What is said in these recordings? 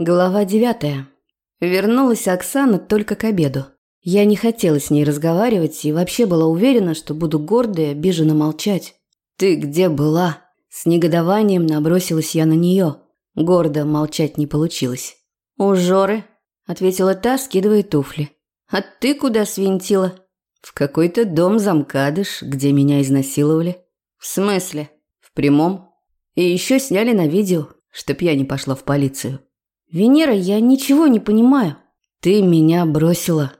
Глава девятая. Вернулась Оксана только к обеду. Я не хотела с ней разговаривать и вообще была уверена, что буду гордо и обиженно молчать. «Ты где была?» С негодованием набросилась я на нее. Гордо молчать не получилось. «У Жоры», – ответила та, скидывая туфли. «А ты куда свинтила?» «В какой-то дом замкадыш, где меня изнасиловали». «В смысле?» «В прямом. И еще сняли на видео, чтоб я не пошла в полицию». «Венера, я ничего не понимаю». «Ты меня бросила».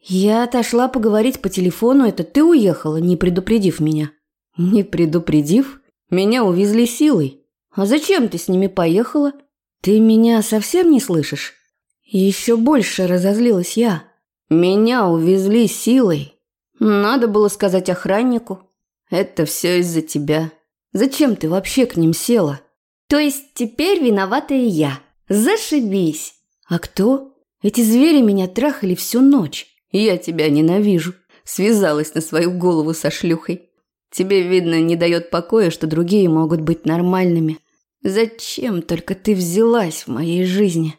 «Я отошла поговорить по телефону, это ты уехала, не предупредив меня». «Не предупредив? Меня увезли силой». «А зачем ты с ними поехала?» «Ты меня совсем не слышишь?» Еще больше разозлилась я. «Меня увезли силой». «Надо было сказать охраннику». «Это все из-за тебя. Зачем ты вообще к ним села?» «То есть теперь виновата и я?» Зашибись. А кто? Эти звери меня трахали всю ночь. Я тебя ненавижу. Связалась на свою голову со шлюхой. Тебе, видно, не дает покоя, что другие могут быть нормальными. Зачем только ты взялась в моей жизни?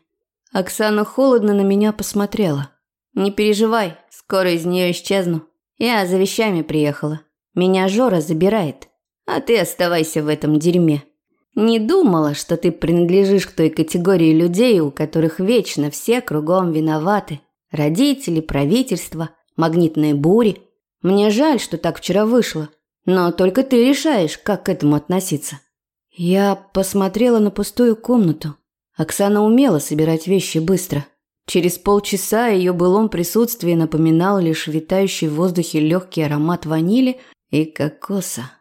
Оксана холодно на меня посмотрела. Не переживай, скоро из нее исчезну. Я за вещами приехала. Меня Жора забирает. А ты оставайся в этом дерьме. Не думала, что ты принадлежишь к той категории людей, у которых вечно все кругом виноваты. Родители, правительство, магнитные бури. Мне жаль, что так вчера вышло. Но только ты решаешь, как к этому относиться. Я посмотрела на пустую комнату. Оксана умела собирать вещи быстро. Через полчаса ее былом присутствии напоминал лишь витающий в воздухе легкий аромат ванили и кокоса.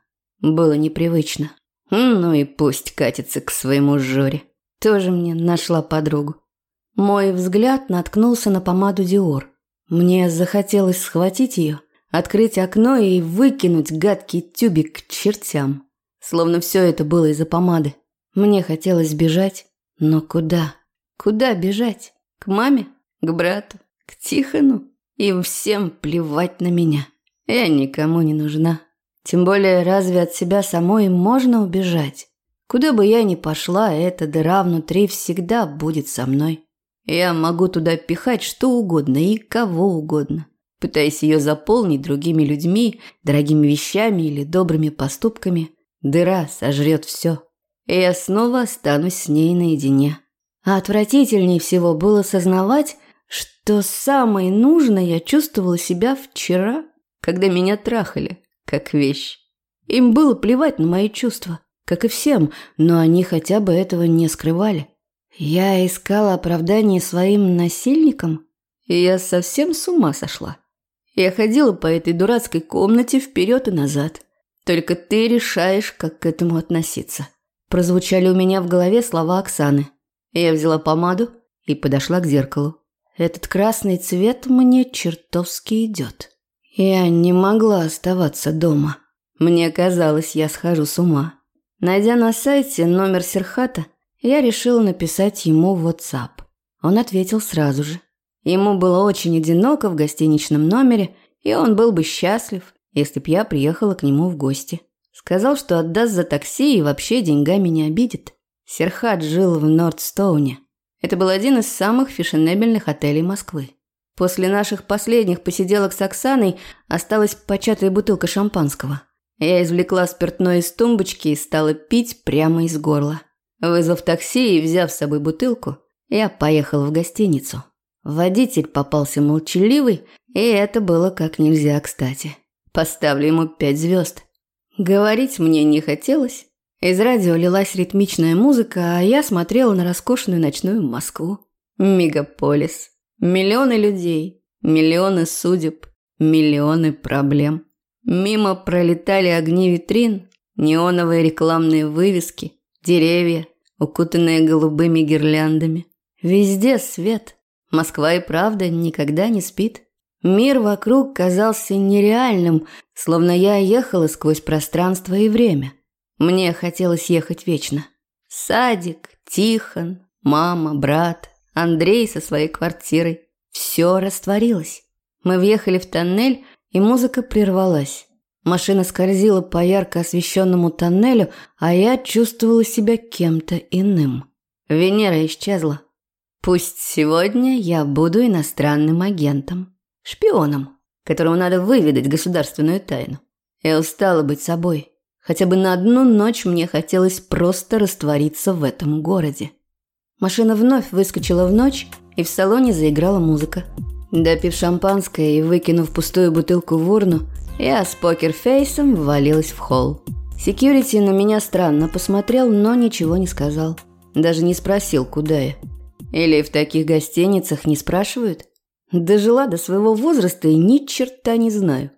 Было непривычно. Ну и пусть катится к своему Жоре. Тоже мне нашла подругу. Мой взгляд наткнулся на помаду Диор. Мне захотелось схватить ее, открыть окно и выкинуть гадкий тюбик к чертям. Словно все это было из-за помады. Мне хотелось бежать, но куда? Куда бежать? К маме? К брату? К Тихону? Им всем плевать на меня. Я никому не нужна. Тем более, разве от себя самой можно убежать? Куда бы я ни пошла, эта дыра внутри всегда будет со мной. Я могу туда пихать что угодно и кого угодно, пытаясь ее заполнить другими людьми, дорогими вещами или добрыми поступками. Дыра сожрет все. И я снова останусь с ней наедине. А отвратительнее всего было сознавать, что самое нужное я чувствовала себя вчера, когда меня трахали как вещь. Им было плевать на мои чувства, как и всем, но они хотя бы этого не скрывали. Я искала оправдание своим насильникам, я совсем с ума сошла. Я ходила по этой дурацкой комнате вперед и назад. Только ты решаешь, как к этому относиться. Прозвучали у меня в голове слова Оксаны. Я взяла помаду и подошла к зеркалу. Этот красный цвет мне чертовски идет. Я не могла оставаться дома. Мне казалось, я схожу с ума. Найдя на сайте номер Серхата, я решила написать ему в WhatsApp. Он ответил сразу же. Ему было очень одиноко в гостиничном номере, и он был бы счастлив, если б я приехала к нему в гости. Сказал, что отдаст за такси и вообще деньгами не обидит. Серхат жил в Нордстоуне. Это был один из самых фешенебельных отелей Москвы. После наших последних посиделок с Оксаной осталась початая бутылка шампанского. Я извлекла спиртное из тумбочки и стала пить прямо из горла. Вызвав такси и взяв с собой бутылку, я поехал в гостиницу. Водитель попался молчаливый, и это было как нельзя кстати. Поставлю ему пять звезд. Говорить мне не хотелось. Из радио лилась ритмичная музыка, а я смотрела на роскошную ночную Москву. Мегаполис. Миллионы людей, миллионы судеб, миллионы проблем. Мимо пролетали огни витрин, неоновые рекламные вывески, деревья, укутанные голубыми гирляндами. Везде свет. Москва и правда никогда не спит. Мир вокруг казался нереальным, словно я ехала сквозь пространство и время. Мне хотелось ехать вечно. Садик, Тихон, мама, брат, Андрей со своей квартирой. Все растворилось. Мы въехали в тоннель, и музыка прервалась. Машина скользила по ярко освещенному тоннелю, а я чувствовала себя кем-то иным. Венера исчезла. Пусть сегодня я буду иностранным агентом, шпионом, которому надо выведать государственную тайну. Я устала быть собой. Хотя бы на одну ночь мне хотелось просто раствориться в этом городе. Машина вновь выскочила в ночь, и в салоне заиграла музыка. Допив шампанское и выкинув пустую бутылку в урну, я с покерфейсом ввалилась в холл. Секьюрити на меня странно посмотрел, но ничего не сказал. Даже не спросил, куда я. Или в таких гостиницах не спрашивают? Дожила до своего возраста и ни черта не знаю.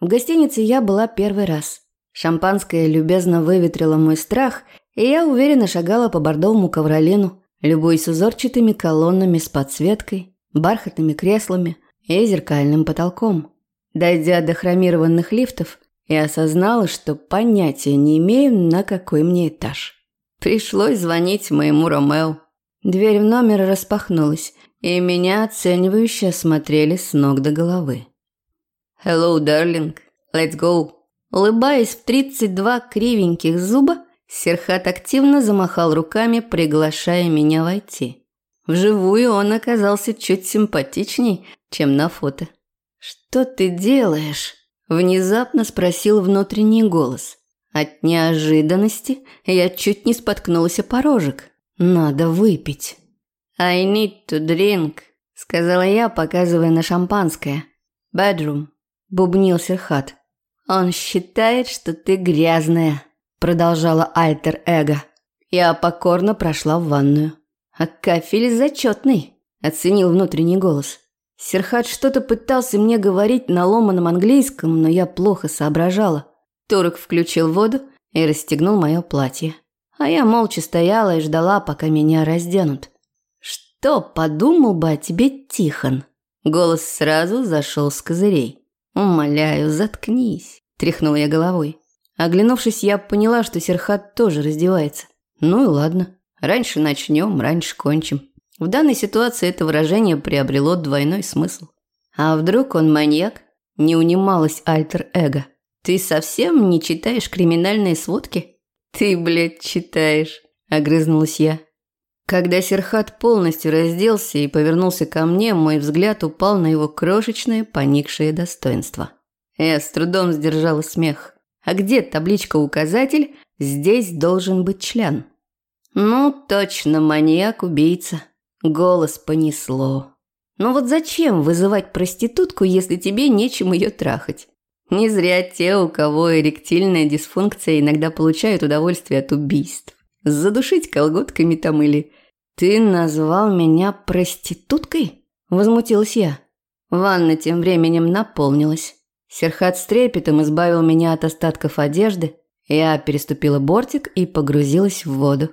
В гостинице я была первый раз. Шампанское любезно выветрило мой страх, и я уверенно шагала по бордовому ковролину, любуясь узорчатыми колоннами с подсветкой, бархатными креслами и зеркальным потолком. Дойдя до хромированных лифтов, я осознала, что понятия не имею, на какой мне этаж. Пришлось звонить моему Ромео. Дверь в номер распахнулась, и меня оценивающе осмотрели с ног до головы. «Hello, darling. Let's go». Улыбаясь в 32 кривеньких зуба, Серхат активно замахал руками, приглашая меня войти. Вживую он оказался чуть симпатичней, чем на фото. «Что ты делаешь?» – внезапно спросил внутренний голос. От неожиданности я чуть не споткнулась о порожек. «Надо выпить». «I need to drink», – сказала я, показывая на шампанское. «Bedroom», – бубнил Серхат. «Он считает, что ты грязная», – продолжала альтер-эго. Я покорно прошла в ванную. «А кафель зачетный», – оценил внутренний голос. Серхат что-то пытался мне говорить на ломаном английском, но я плохо соображала. Турок включил воду и расстегнул мое платье. А я молча стояла и ждала, пока меня разденут. «Что подумал бы о тебе Тихон?» Голос сразу зашел с козырей. «Умоляю, заткнись», – тряхнула я головой. Оглянувшись, я поняла, что Серхат тоже раздевается. Ну и ладно. Раньше начнем, раньше кончим. В данной ситуации это выражение приобрело двойной смысл. А вдруг он маньяк? Не унималась альтер-эго. Ты совсем не читаешь криминальные сводки? Ты, блядь, читаешь, огрызнулась я. Когда Серхат полностью разделся и повернулся ко мне, мой взгляд упал на его крошечное, поникшее достоинство. Я с трудом сдержала смех. А где табличка-указатель «Здесь должен быть член»? Ну, точно, маньяк-убийца. Голос понесло. Ну вот зачем вызывать проститутку, если тебе нечем ее трахать? Не зря те, у кого эректильная дисфункция, иногда получают удовольствие от убийств. Задушить колготками там или... «Ты назвал меня проституткой?» – возмутилась я. Ванна тем временем наполнилась. Серхат с трепетом избавил меня от остатков одежды. Я переступила бортик и погрузилась в воду.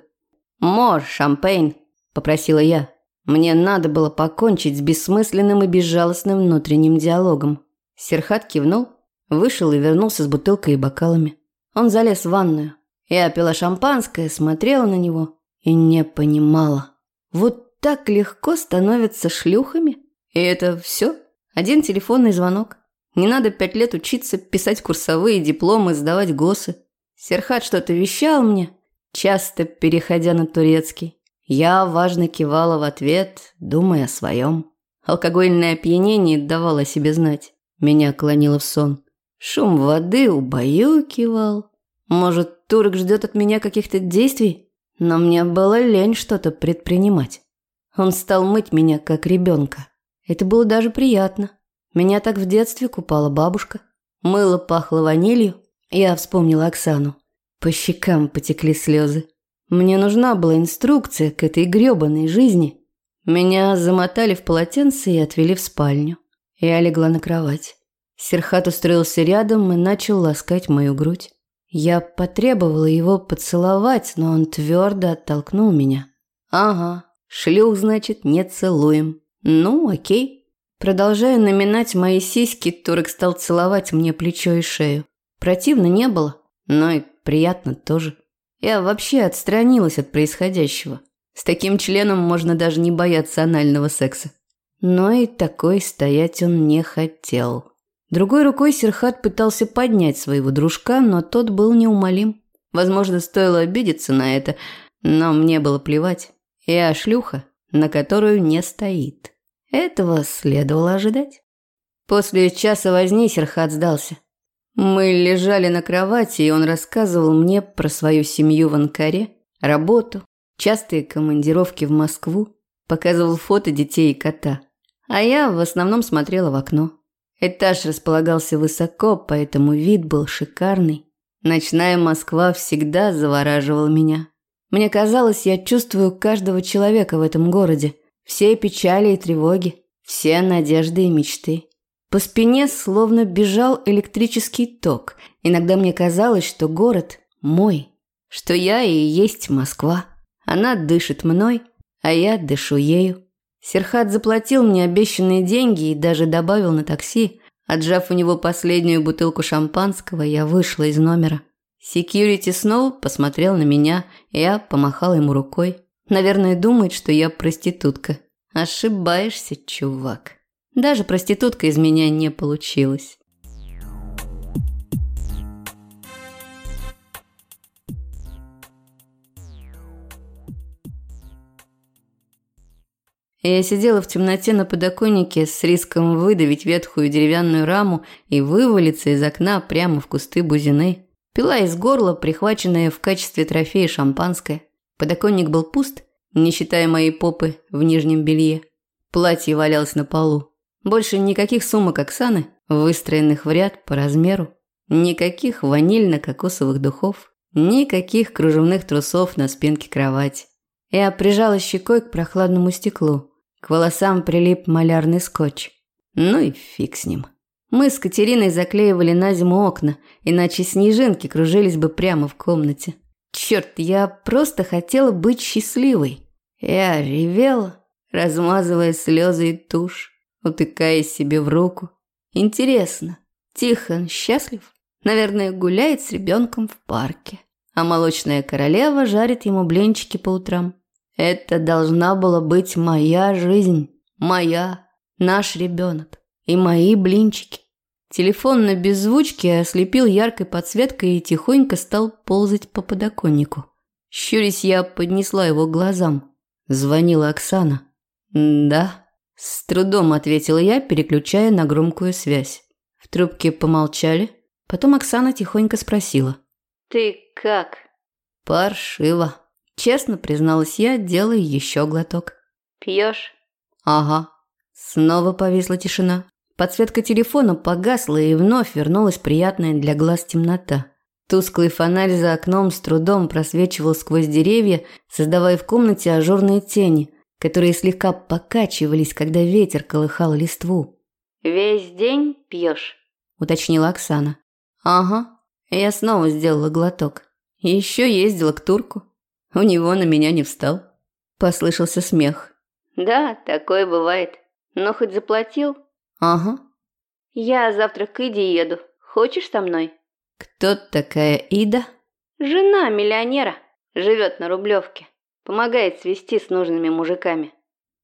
«Мор, шампейн!» – попросила я. Мне надо было покончить с бессмысленным и безжалостным внутренним диалогом. Серхат кивнул, вышел и вернулся с бутылкой и бокалами. Он залез в ванную. Я пила шампанское, смотрела на него и не понимала. Вот так легко становятся шлюхами? И это все? Один телефонный звонок. Не надо пять лет учиться писать курсовые дипломы, сдавать госы. Серхат что-то вещал мне, часто переходя на турецкий. Я важно кивала в ответ, думая о своем. Алкогольное опьянение давало себе знать. Меня клонило в сон. Шум воды убаюкивал. Может, турок ждет от меня каких-то действий? Но мне было лень что-то предпринимать. Он стал мыть меня, как ребенка. Это было даже приятно. Меня так в детстве купала бабушка. Мыло пахло ванилью. Я вспомнила Оксану. По щекам потекли слезы. Мне нужна была инструкция к этой грёбаной жизни. Меня замотали в полотенце и отвели в спальню. Я легла на кровать. Серхат устроился рядом и начал ласкать мою грудь. Я потребовала его поцеловать, но он твердо оттолкнул меня. «Ага, шлюх, значит, не целуем. Ну, окей». Продолжая наминать мои сиськи, Турок стал целовать мне плечо и шею. Противно не было, но и приятно тоже. Я вообще отстранилась от происходящего. С таким членом можно даже не бояться анального секса. Но и такой стоять он не хотел. Другой рукой Серхат пытался поднять своего дружка, но тот был неумолим. Возможно, стоило обидеться на это, но мне было плевать. Я шлюха, на которую не стоит. Этого следовало ожидать. После часа возни Серхат сдался. Мы лежали на кровати, и он рассказывал мне про свою семью в Анкаре, работу, частые командировки в Москву, показывал фото детей и кота. А я в основном смотрела в окно. Этаж располагался высоко, поэтому вид был шикарный. Ночная Москва всегда завораживала меня. Мне казалось, я чувствую каждого человека в этом городе, все печали и тревоги, все надежды и мечты. По спине словно бежал электрический ток. Иногда мне казалось, что город мой, что я и есть Москва. Она дышит мной, а я дышу ею. Серхат заплатил мне обещанные деньги и даже добавил на такси. Отжав у него последнюю бутылку шампанского, я вышла из номера. Секьюрити снова посмотрел на меня, я помахала ему рукой. Наверное, думает, что я проститутка. Ошибаешься, чувак. Даже проститутка из меня не получилась. Я сидела в темноте на подоконнике с риском выдавить ветхую деревянную раму и вывалиться из окна прямо в кусты бузины. Пила из горла, прихваченная в качестве трофея шампанское. Подоконник был пуст, не считая моей попы в нижнем белье. Платье валялось на полу. Больше никаких сумок Оксаны, выстроенных в ряд по размеру, никаких ванильно-кокосовых духов, никаких кружевных трусов на спинке кровати. Я прижала щекой к прохладному стеклу. К волосам прилип малярный скотч. Ну и фиг с ним. Мы с Катериной заклеивали на зиму окна, иначе снежинки кружились бы прямо в комнате. Черт, я просто хотела быть счастливой. Я ревела, размазывая слезы и тушь утыкаясь себе в руку. Интересно, Тихон счастлив? Наверное, гуляет с ребенком в парке. А молочная королева жарит ему блинчики по утрам. Это должна была быть моя жизнь. Моя. Наш ребенок. И мои блинчики. Телефон на беззвучке ослепил яркой подсветкой и тихонько стал ползать по подоконнику. Щурясь, я поднесла его к глазам. Звонила Оксана. «Да». С трудом ответила я, переключая на громкую связь. В трубке помолчали. Потом Оксана тихонько спросила. «Ты как?» «Паршиво», – честно призналась я, делая еще глоток. «Пьешь?» «Ага». Снова повисла тишина. Подсветка телефона погасла, и вновь вернулась приятная для глаз темнота. Тусклый фонарь за окном с трудом просвечивал сквозь деревья, создавая в комнате ажурные тени которые слегка покачивались, когда ветер колыхал листву. «Весь день пьешь?» – уточнила Оксана. «Ага». Я снова сделала глоток. Еще ездила к турку. У него на меня не встал. Послышался смех. «Да, такое бывает. Но хоть заплатил?» «Ага». «Я завтра к Иде еду. Хочешь со мной?» «Кто такая Ида?» «Жена миллионера. Живет на Рублевке. Помогает свести с нужными мужиками.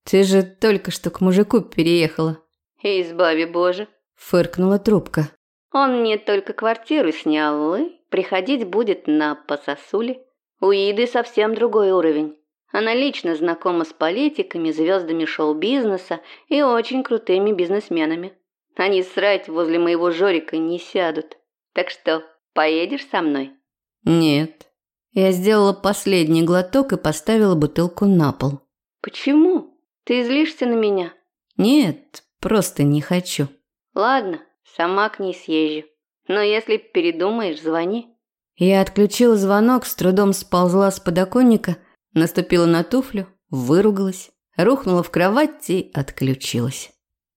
Ты же только что к мужику переехала. Избави Боже. Фыркнула трубка. Он не только квартиру снял, и приходить будет на пососули. У Иды совсем другой уровень. Она лично знакома с политиками, звездами шоу-бизнеса и очень крутыми бизнесменами. Они срать возле моего Жорика не сядут. Так что, поедешь со мной? Нет. Я сделала последний глоток и поставила бутылку на пол. «Почему? Ты злишься на меня?» «Нет, просто не хочу». «Ладно, сама к ней съезжу. Но если передумаешь, звони». Я отключила звонок, с трудом сползла с подоконника, наступила на туфлю, выругалась, рухнула в кровать и отключилась.